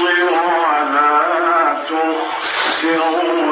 ولا تخسرون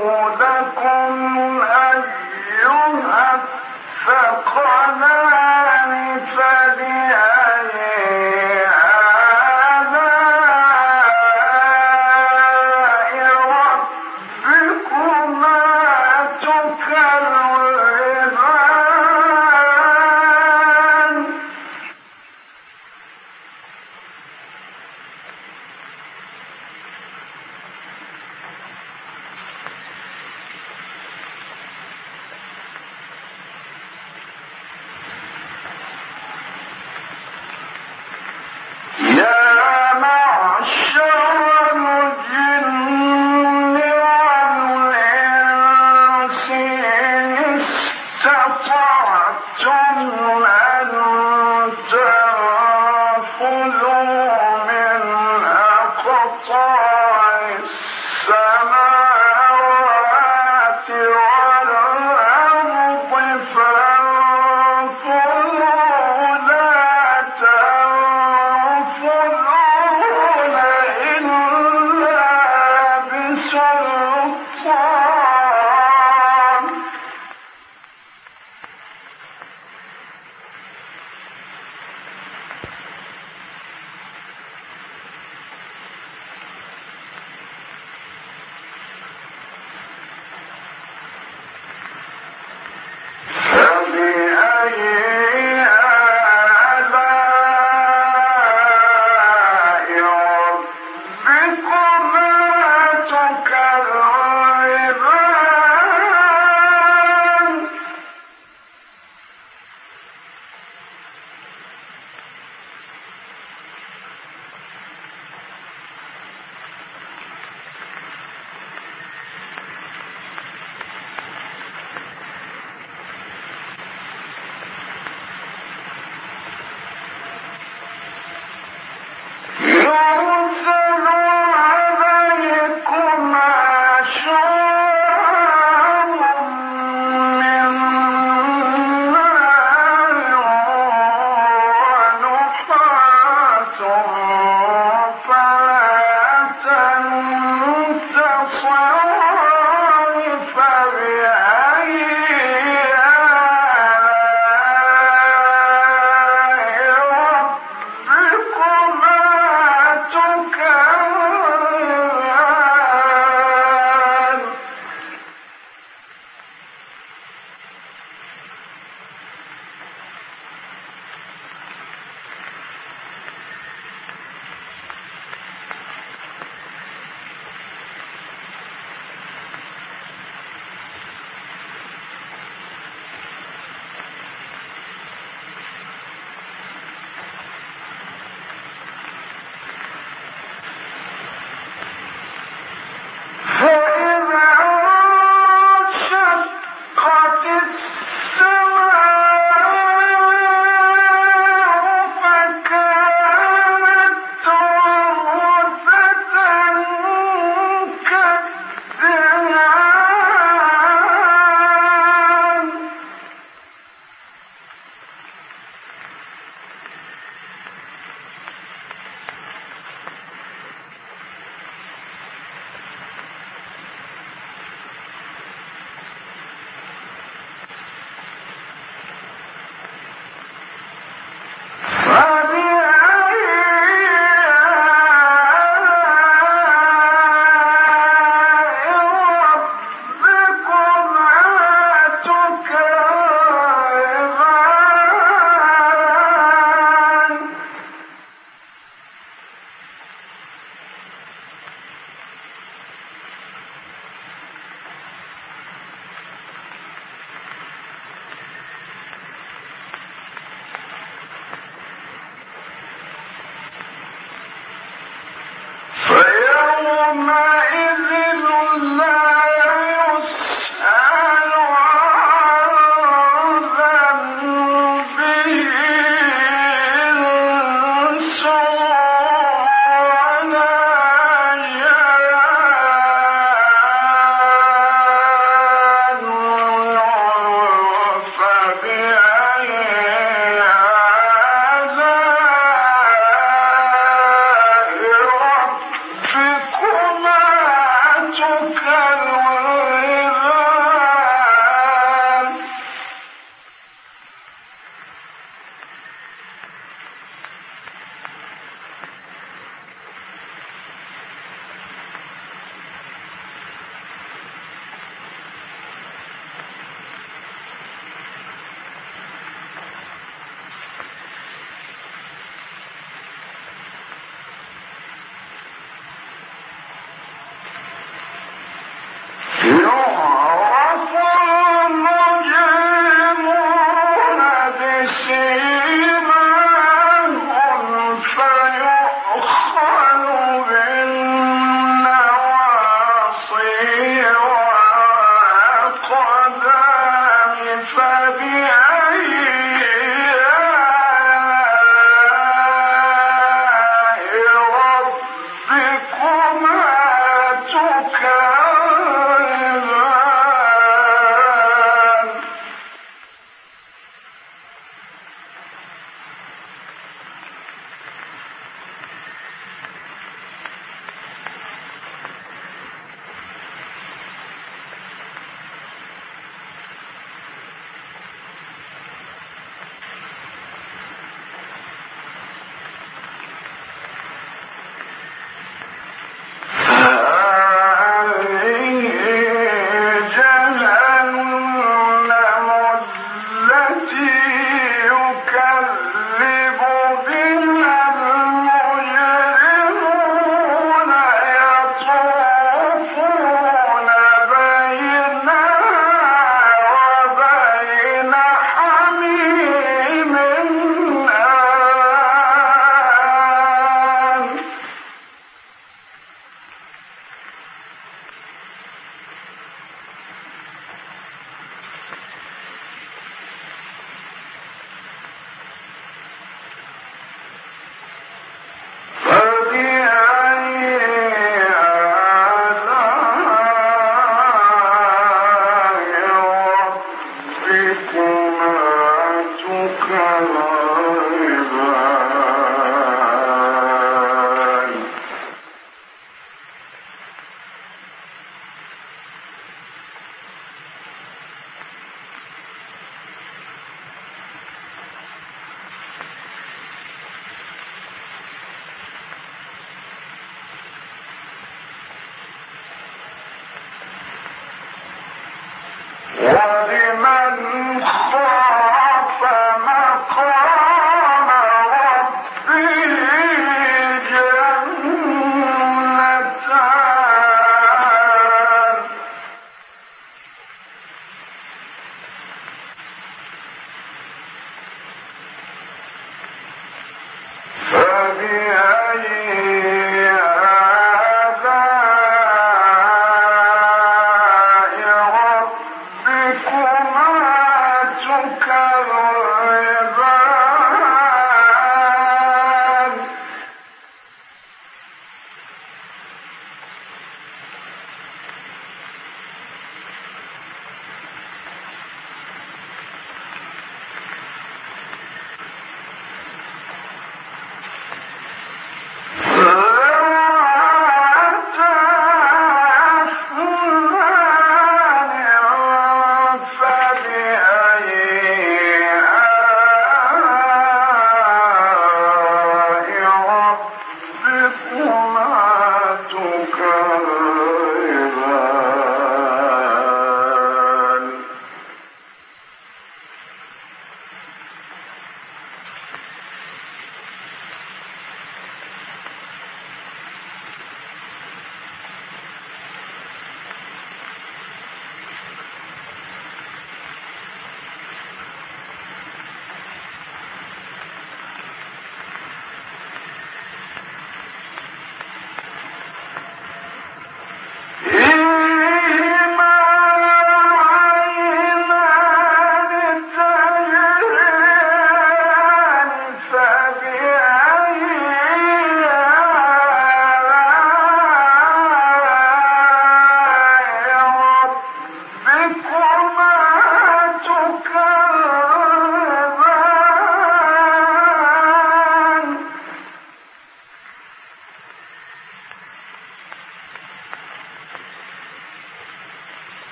ربكما تكرران